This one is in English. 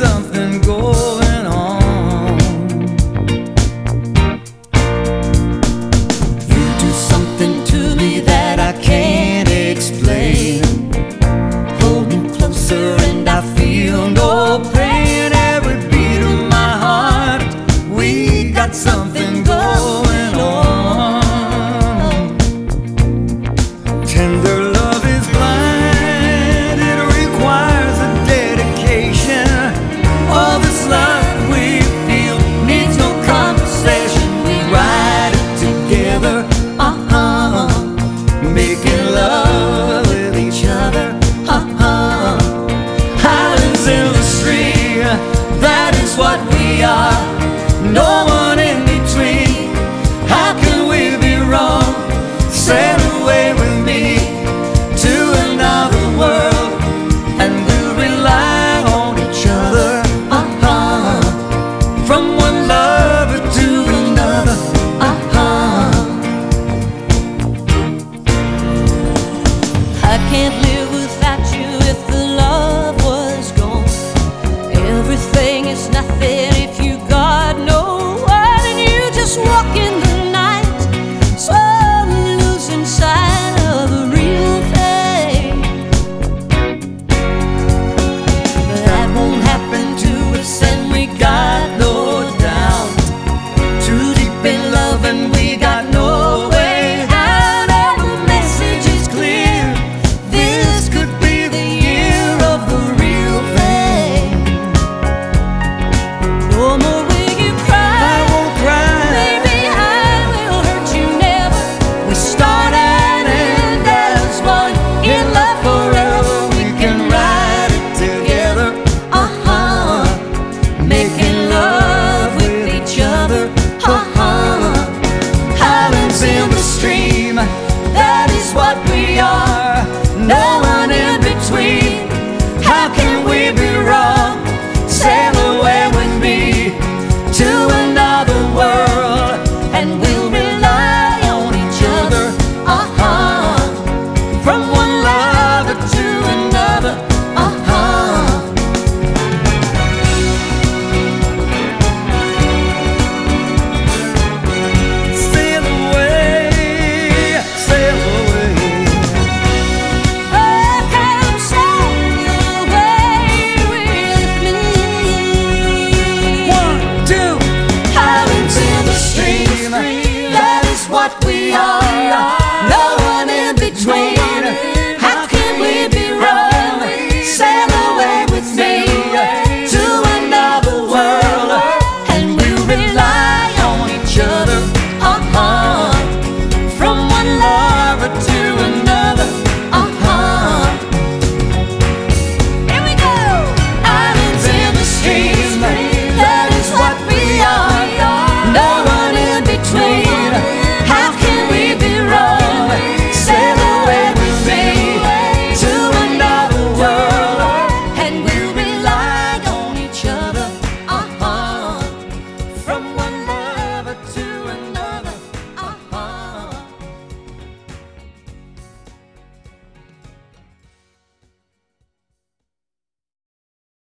something going on. You do something to me that I can't explain. Closer, and I feel no pain. Every beat of my heart, we got something going on. making love. can't live. what we are.